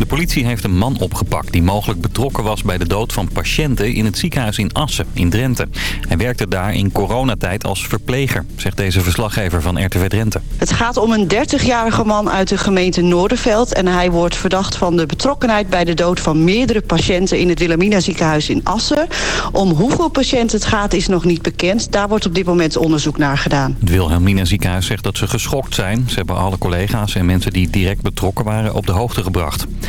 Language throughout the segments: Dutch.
De politie heeft een man opgepakt die mogelijk betrokken was bij de dood van patiënten in het ziekenhuis in Assen in Drenthe. Hij werkte daar in coronatijd als verpleger, zegt deze verslaggever van RTV Drenthe. Het gaat om een 30-jarige man uit de gemeente Noorderveld en hij wordt verdacht van de betrokkenheid bij de dood van meerdere patiënten in het Wilhelmina ziekenhuis in Assen. Om hoeveel patiënten het gaat is nog niet bekend. Daar wordt op dit moment onderzoek naar gedaan. Het Wilhelmina ziekenhuis zegt dat ze geschokt zijn. Ze hebben alle collega's en mensen die direct betrokken waren op de hoogte gebracht.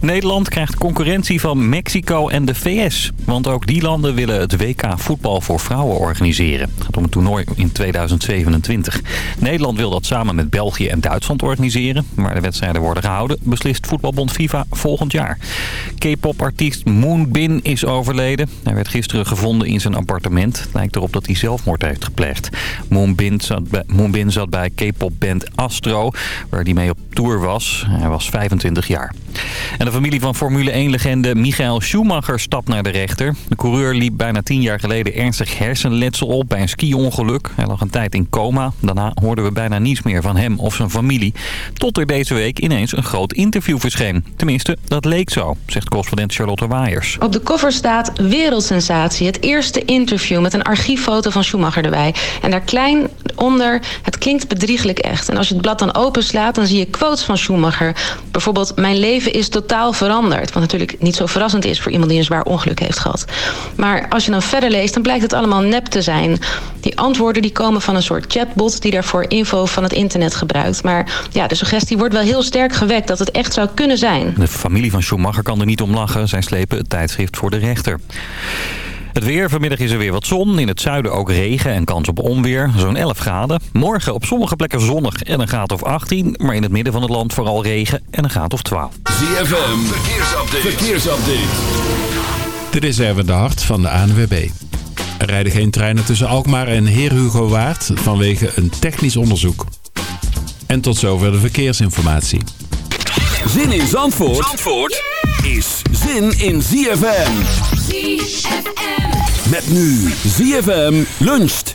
Nederland krijgt concurrentie van Mexico en de VS. Want ook die landen willen het WK voetbal voor vrouwen organiseren. Het gaat om een toernooi in 2027. Nederland wil dat samen met België en Duitsland organiseren. Waar de wedstrijden worden gehouden, beslist voetbalbond FIFA volgend jaar. K-pop-artiest Moonbin is overleden. Hij werd gisteren gevonden in zijn appartement. Het lijkt erop dat hij zelfmoord heeft gepleegd. Moonbin zat bij, zat bij K-pop-band Astro, waar hij mee op tour was. Hij was 25 jaar. De familie van Formule 1-legende Michael Schumacher stapt naar de rechter. De coureur liep bijna tien jaar geleden ernstig hersenletsel op bij een ski-ongeluk. Hij lag een tijd in coma. Daarna hoorden we bijna niets meer van hem of zijn familie. Tot er deze week ineens een groot interview verscheen. Tenminste, dat leek zo, zegt correspondent Charlotte Waaiers. Op de cover staat wereldsensatie. Het eerste interview met een archieffoto van Schumacher erbij. En daar klein onder, het klinkt bedrieglijk echt. En als je het blad dan openslaat, dan zie je quotes van Schumacher. Bijvoorbeeld, mijn leven is totaal veranderd. Wat natuurlijk niet zo verrassend is voor iemand die een zwaar ongeluk heeft gehad. Maar als je dan verder leest, dan blijkt het allemaal nep te zijn. Die antwoorden die komen van een soort chatbot die daarvoor info van het internet gebruikt. Maar ja, de suggestie wordt wel heel sterk gewekt dat het echt zou kunnen zijn. De familie van Schumacher kan er niet om lachen. Zij slepen het tijdschrift voor de rechter. Het weer. Vanmiddag is er weer wat zon. In het zuiden ook regen en kans op onweer. Zo'n 11 graden. Morgen op sommige plekken zonnig en een graad of 18. Maar in het midden van het land vooral regen en een graad of 12. ZFM. Verkeersupdate. Verkeersupdate. Dit is Erwin de Hart van de ANWB. Er rijden geen treinen tussen Alkmaar en Heer Hugo Waard vanwege een technisch onderzoek. En tot zover de verkeersinformatie. Zin in Zandvoort, Zandvoort is zin in ZFM. ZFM. Met nu ZFM luncht.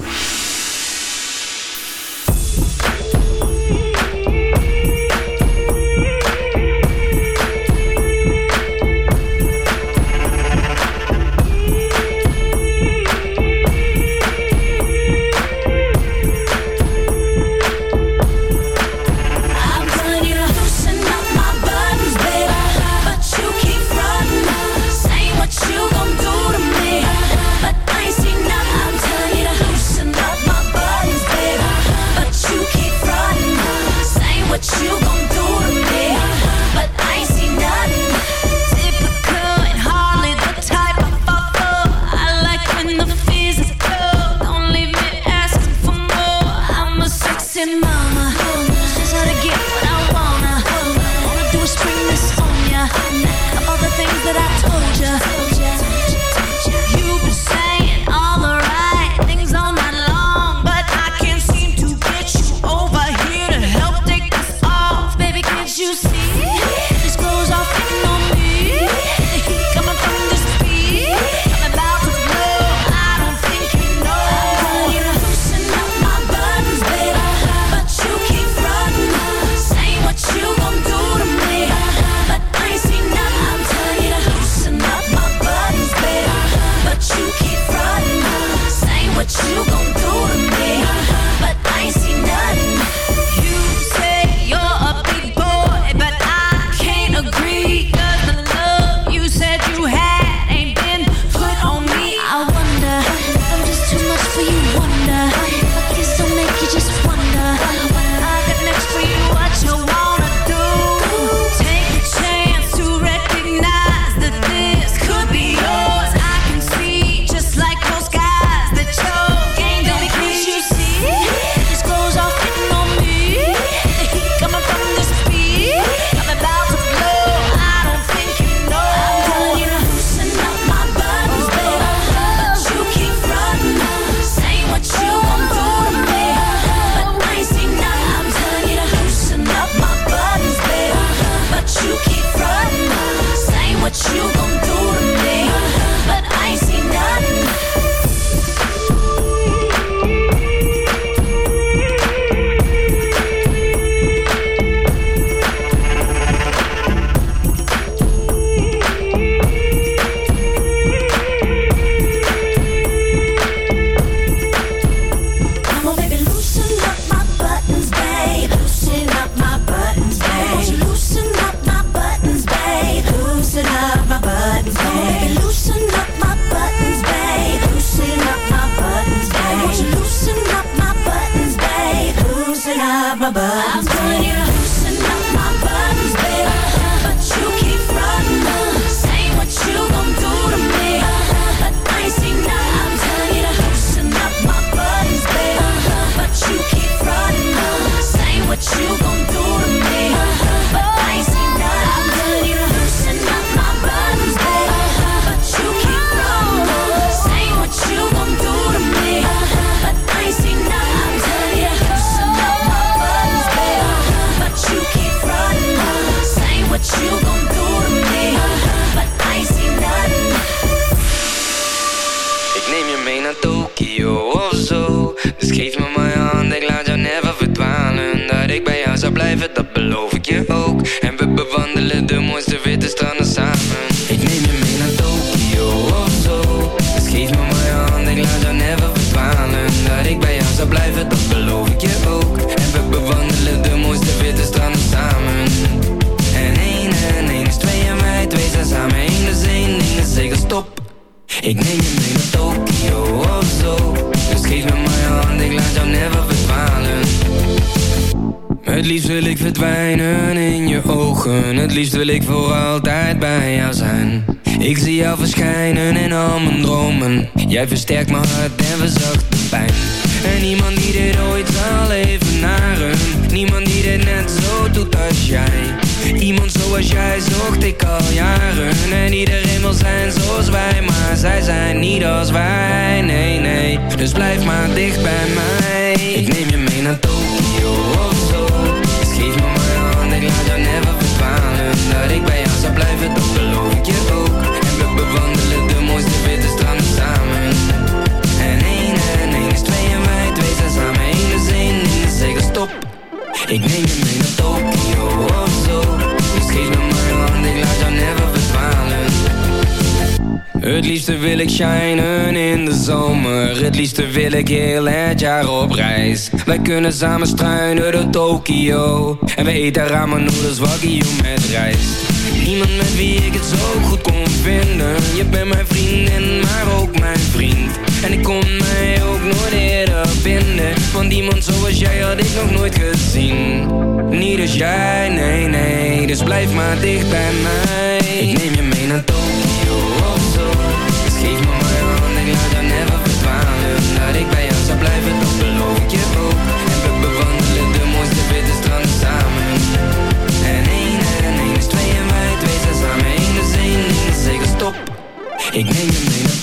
Ik neem je mee naar Tokio of zo. Geef me mijn hand, ik laat jou never verdwalen Het liefste wil ik shinen in de zomer. Het liefste wil ik heel het jaar op reis. Wij kunnen samen struinen door Tokio En we eten ramen noedels wagyu met rijst. Iemand met wie ik het zo goed kon vinden. Je bent mijn vriendin, maar ook mijn vriend. En ik kon mij ook nooit eerder binden Want iemand zoals jij had ik nog nooit gezien. Niet als jij, nee, nee. Dus blijf maar dicht bij mij. Ik neem je mee naar Tokyo of zo. Dus geef me maar hand ik laat jou never verdwalen. Dat ik bij jou zou blijven, dat beloof ik je ook. En we bewandelen de mooiste witte stranden samen. En één en één is twee en wij twee zijn samen. Eén is één, zeker stop. Ik neem je mee naar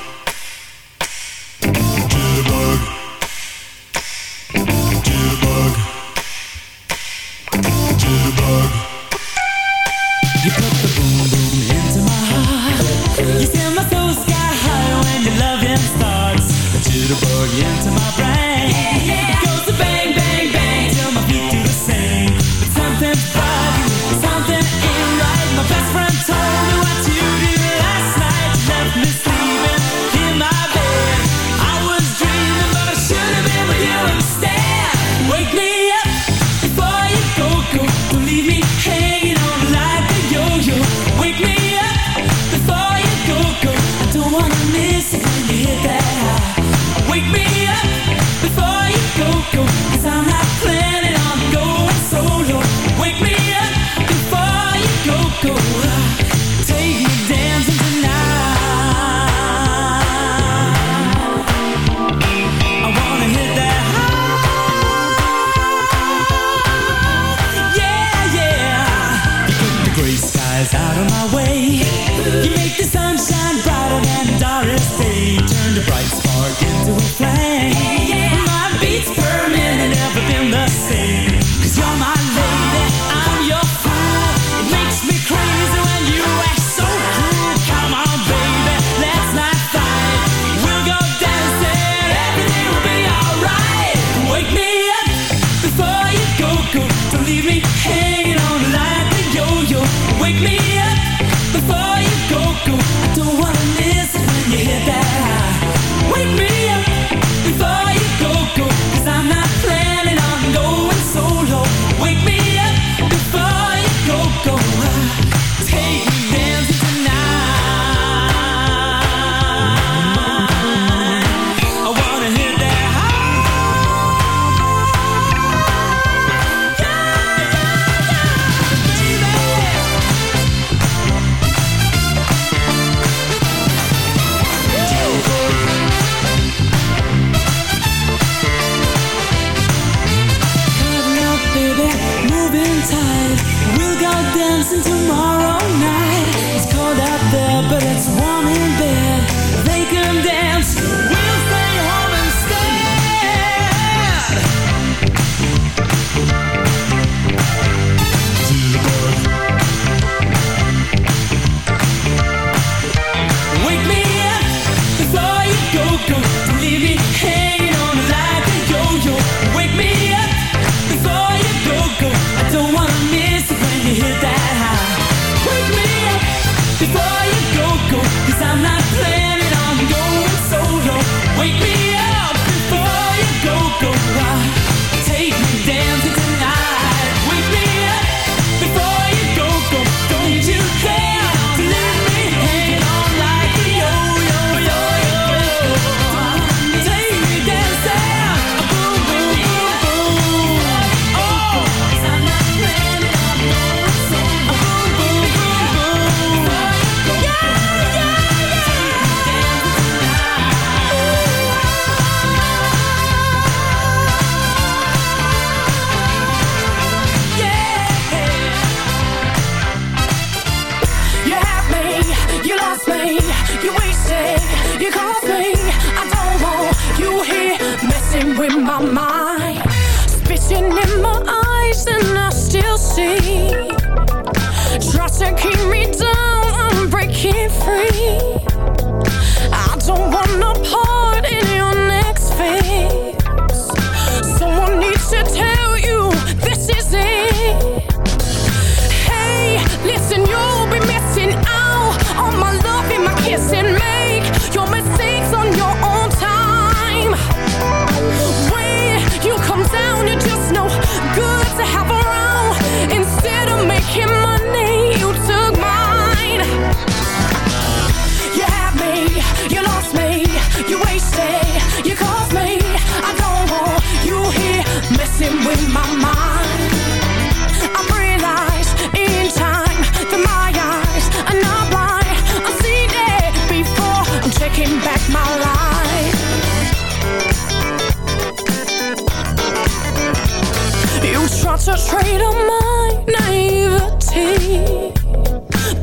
prey to my naivety.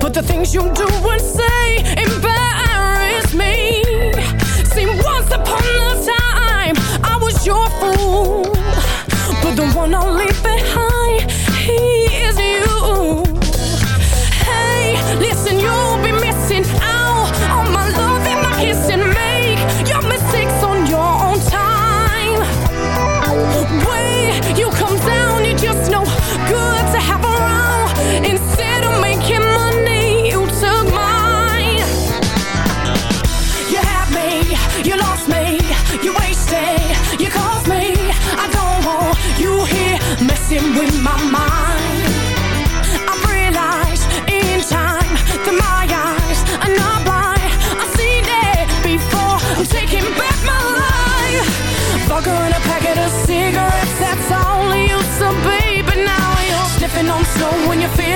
But the things you do and say embarrass me. See, once upon a time, I was your fool. But the one I'll leave behind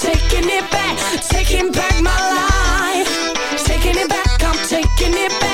taking it back, taking back my life. Taking it back, I'm taking it back.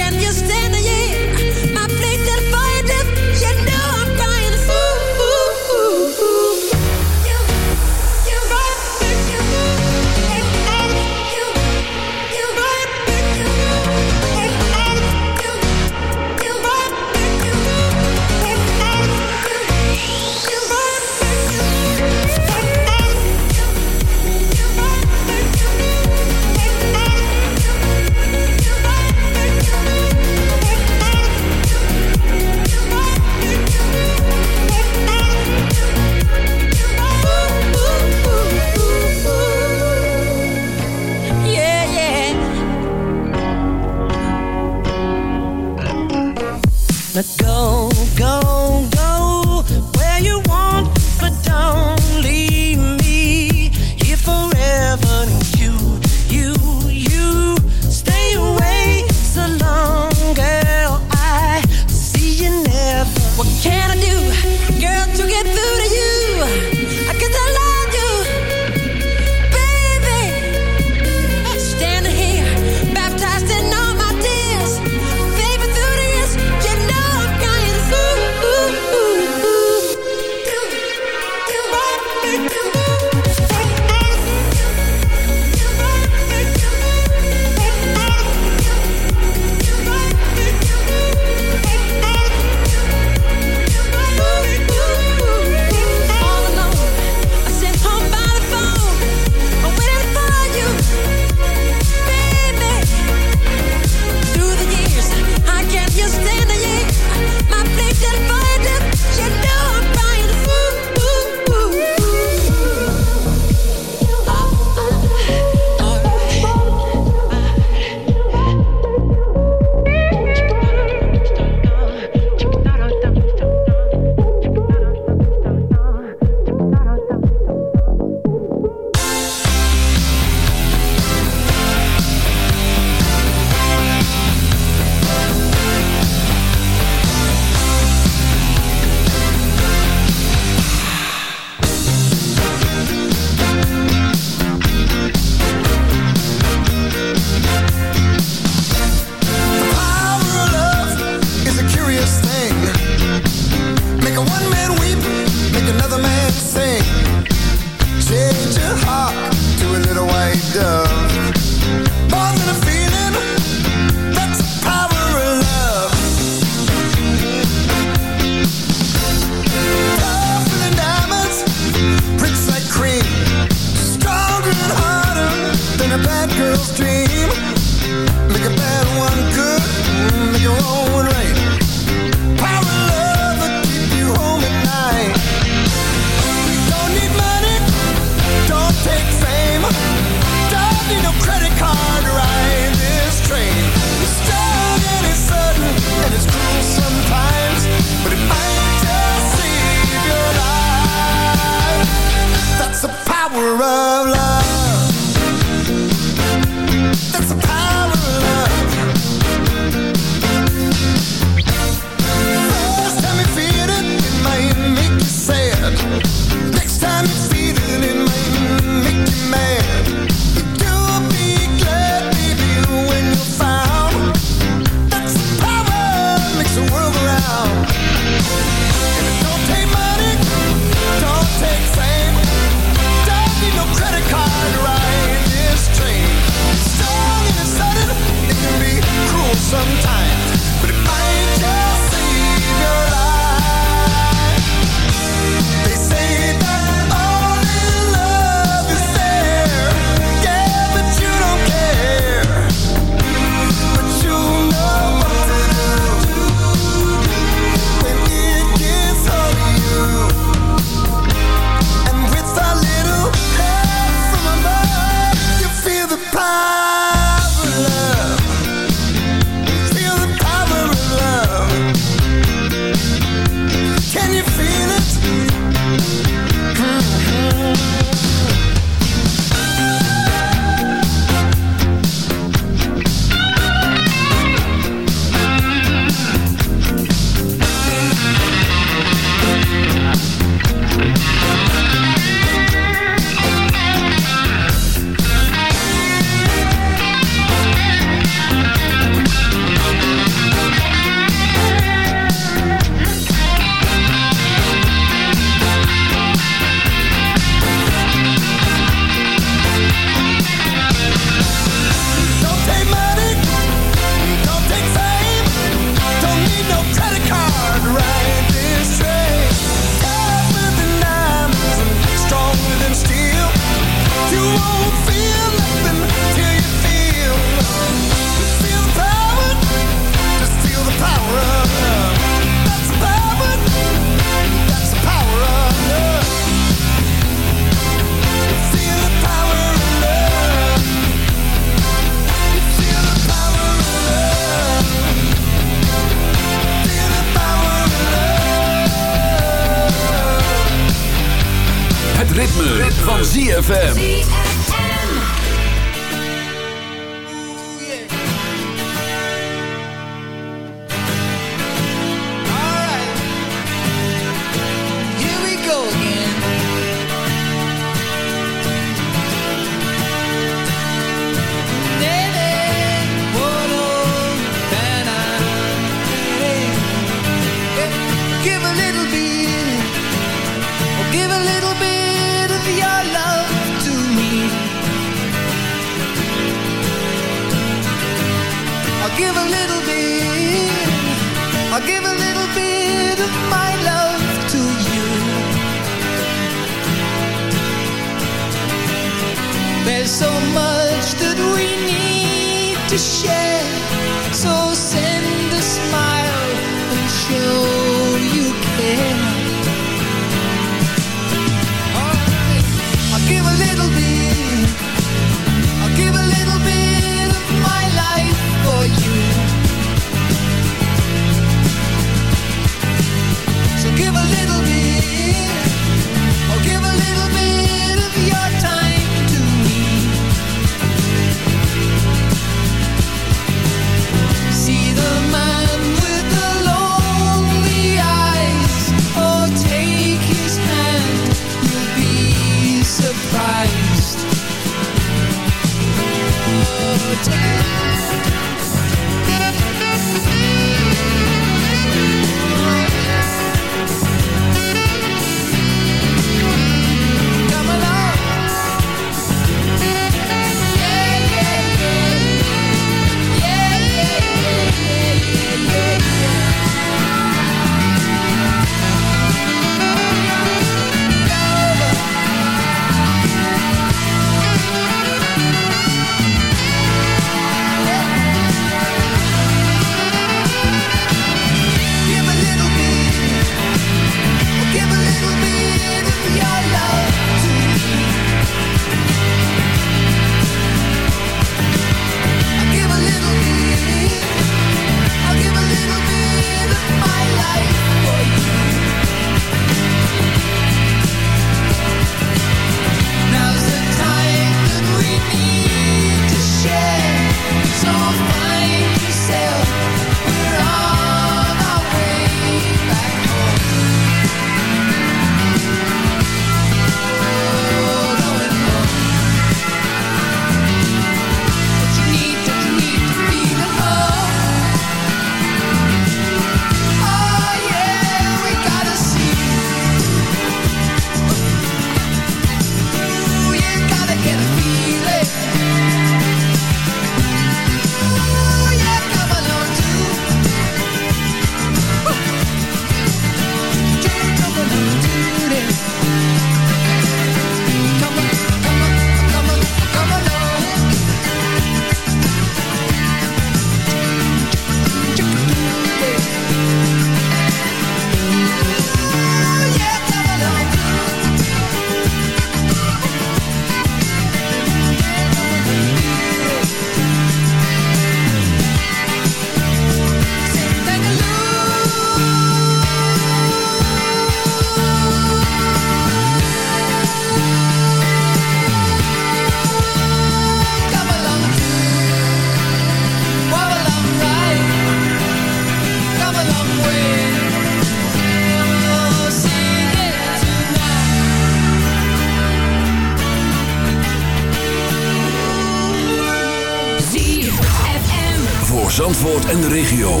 En de regio.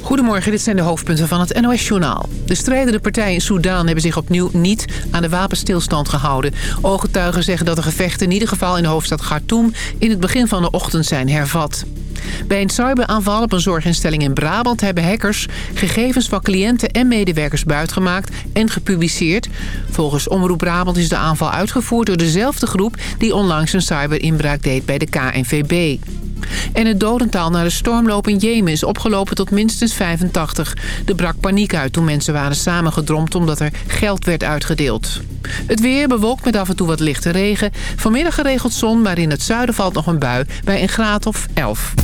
Goedemorgen, dit zijn de hoofdpunten van het NOS-journaal. De strijdende partijen in Soedan hebben zich opnieuw niet aan de wapenstilstand gehouden. Ooggetuigen zeggen dat de gevechten in ieder geval in de hoofdstad Khartoum... in het begin van de ochtend zijn hervat. Bij een cyberaanval op een zorginstelling in Brabant... hebben hackers gegevens van cliënten en medewerkers buitgemaakt en gepubliceerd. Volgens Omroep Brabant is de aanval uitgevoerd door dezelfde groep... die onlangs een cyberinbraak deed bij de KNVB. En het dodental na de stormloop in Jemen is opgelopen tot minstens 85. Er brak paniek uit toen mensen waren samengedromd omdat er geld werd uitgedeeld. Het weer bewolkt met af en toe wat lichte regen. Vanmiddag geregeld zon, maar in het zuiden valt nog een bui bij een graad of 11.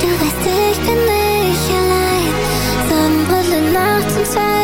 du weißt, ich bin nicht allein. Sonnenbrille nachts und Zeit.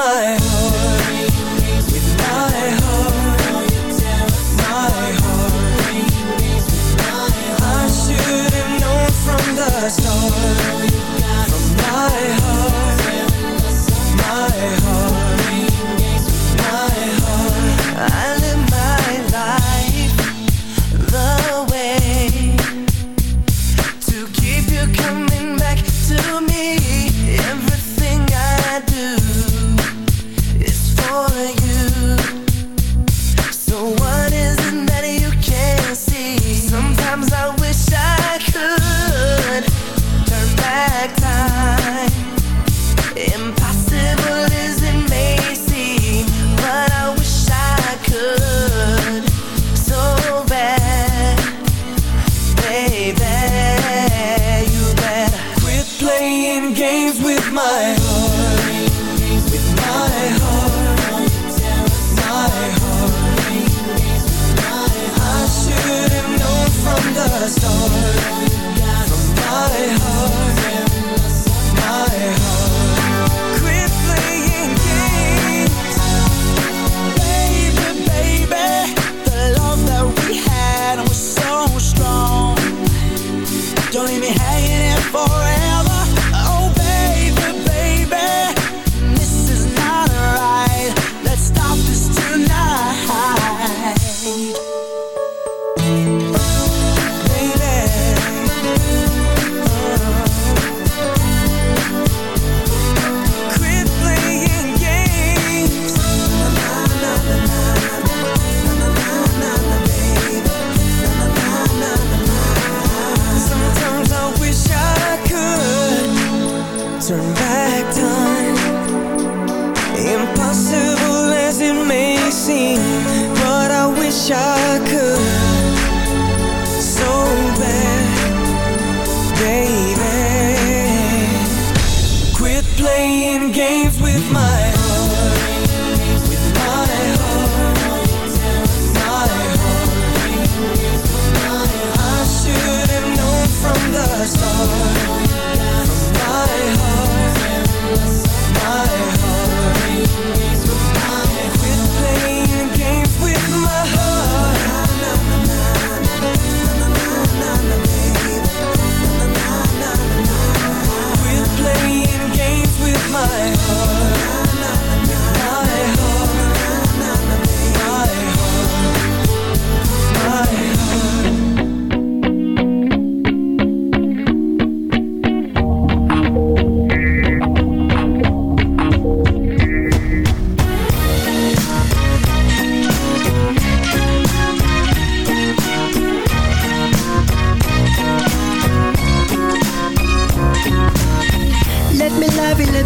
my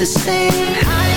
the same. I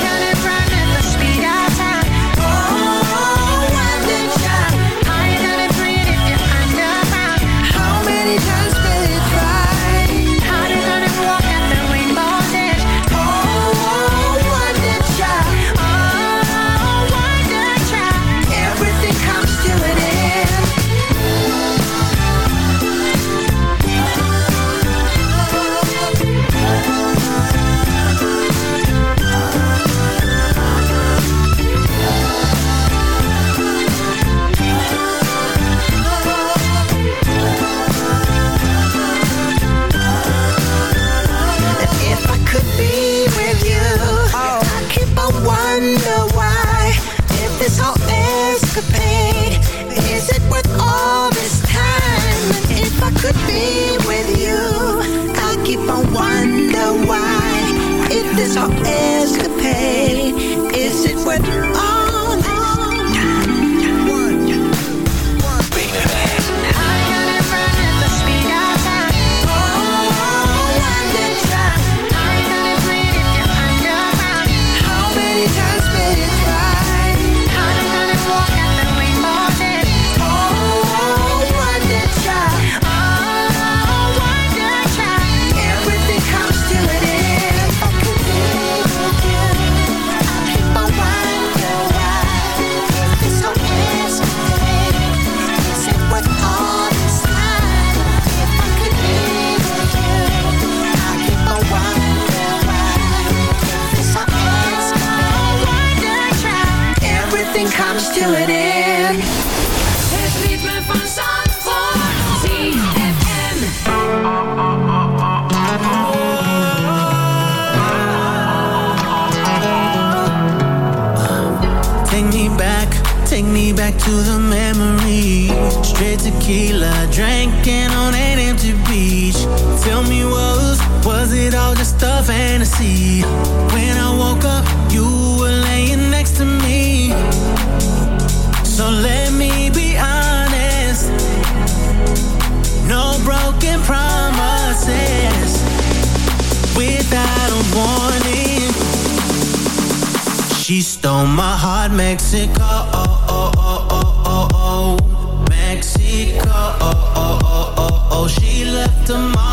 She stole my heart, Mexico. Oh, oh, oh, oh, oh, oh. Mexico. Oh, oh, oh, oh, oh. She left a mark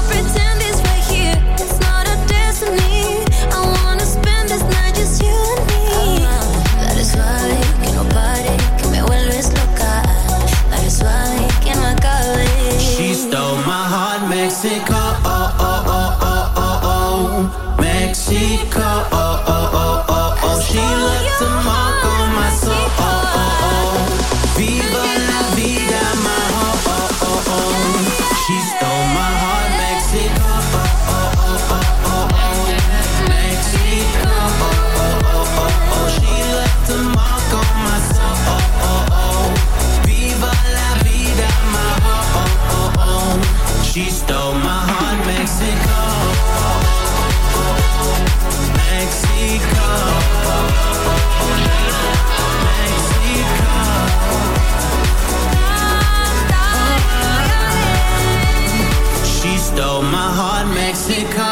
hard Mexico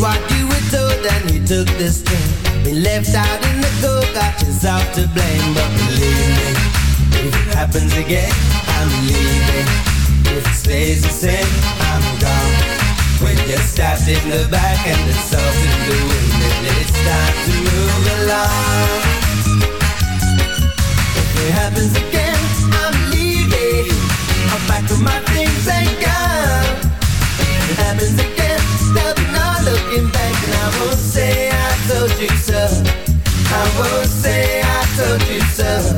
what you were told, and you took the sting. Been left out in the cold, got yourself to blame. But believe me, if it happens again, I'm leaving. If it stays the same, I'm gone. When you're stabbed in the back and the salt in the wind And it's time to move along If it happens again, I'm leaving I'll pack up my things and go If it happens again, looking back And I won't say I told you so I won't say I told you so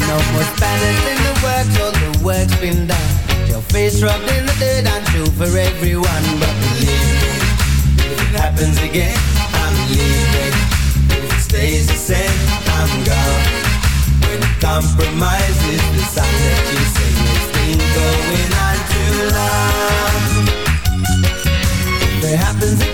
No more Spanish in the works, all the work's been done. Your face rubbed in the dirt, I'm true for everyone. But believe me, if it happens again, I'm leaving. Stays the same, I'm gone. When compromise is the that you say it's been going on too long. If it happens